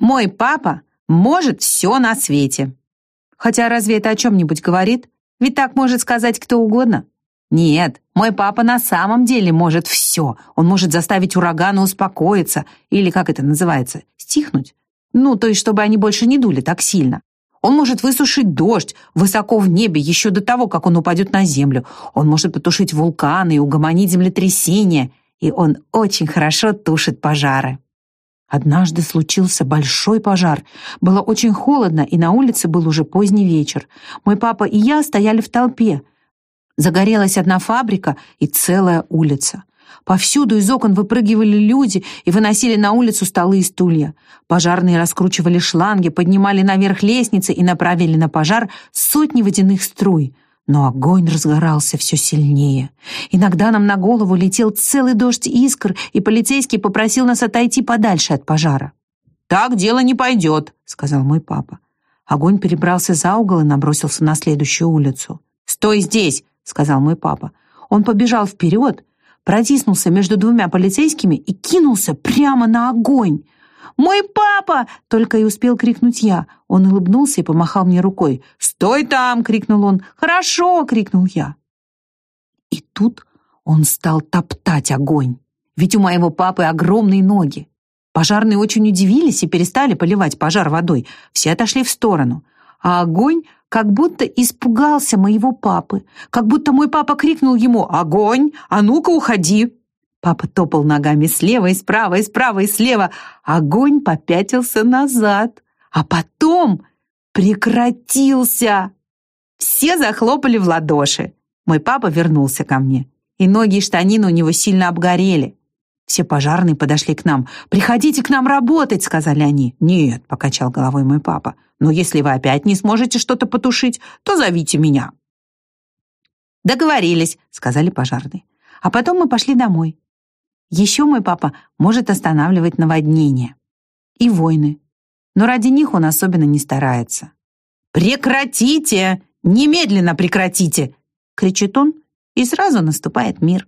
Мой папа может все на свете. Хотя разве это о чем-нибудь говорит? Ведь так может сказать кто угодно. Нет, мой папа на самом деле может все. Он может заставить ураганы успокоиться, или, как это называется, стихнуть. Ну, то есть, чтобы они больше не дули так сильно. Он может высушить дождь высоко в небе еще до того, как он упадет на землю. Он может потушить вулканы и угомонить землетрясения. И он очень хорошо тушит пожары. Однажды случился большой пожар. Было очень холодно, и на улице был уже поздний вечер. Мой папа и я стояли в толпе. Загорелась одна фабрика и целая улица. Повсюду из окон выпрыгивали люди и выносили на улицу столы и стулья. Пожарные раскручивали шланги, поднимали наверх лестницы и направили на пожар сотни водяных струй. Но огонь разгорался все сильнее. Иногда нам на голову летел целый дождь искр, и полицейский попросил нас отойти подальше от пожара. «Так дело не пойдет», — сказал мой папа. Огонь перебрался за угол и набросился на следующую улицу. «Стой здесь!» — сказал мой папа. Он побежал вперед, протиснулся между двумя полицейскими и кинулся прямо на огонь. «Мой папа!» — только и успел крикнуть я. Он улыбнулся и помахал мне рукой. «Стой там!» — крикнул он. «Хорошо!» — крикнул я. И тут он стал топтать огонь. Ведь у моего папы огромные ноги. Пожарные очень удивились и перестали поливать пожар водой. Все отошли в сторону. А огонь как будто испугался моего папы, как будто мой папа крикнул ему «Огонь! А ну-ка, уходи!» Папа топал ногами слева и справа, и справа, и слева. Огонь попятился назад, а потом прекратился. Все захлопали в ладоши. Мой папа вернулся ко мне, и ноги и штанины у него сильно обгорели. Все пожарные подошли к нам. «Приходите к нам работать», — сказали они. «Нет», — покачал головой мой папа. «Но если вы опять не сможете что-то потушить, то зовите меня». «Договорились», — сказали пожарные. А потом мы пошли домой. Еще мой папа может останавливать наводнения и войны, но ради них он особенно не старается. «Прекратите! Немедленно прекратите!» — кричит он, и сразу наступает мир.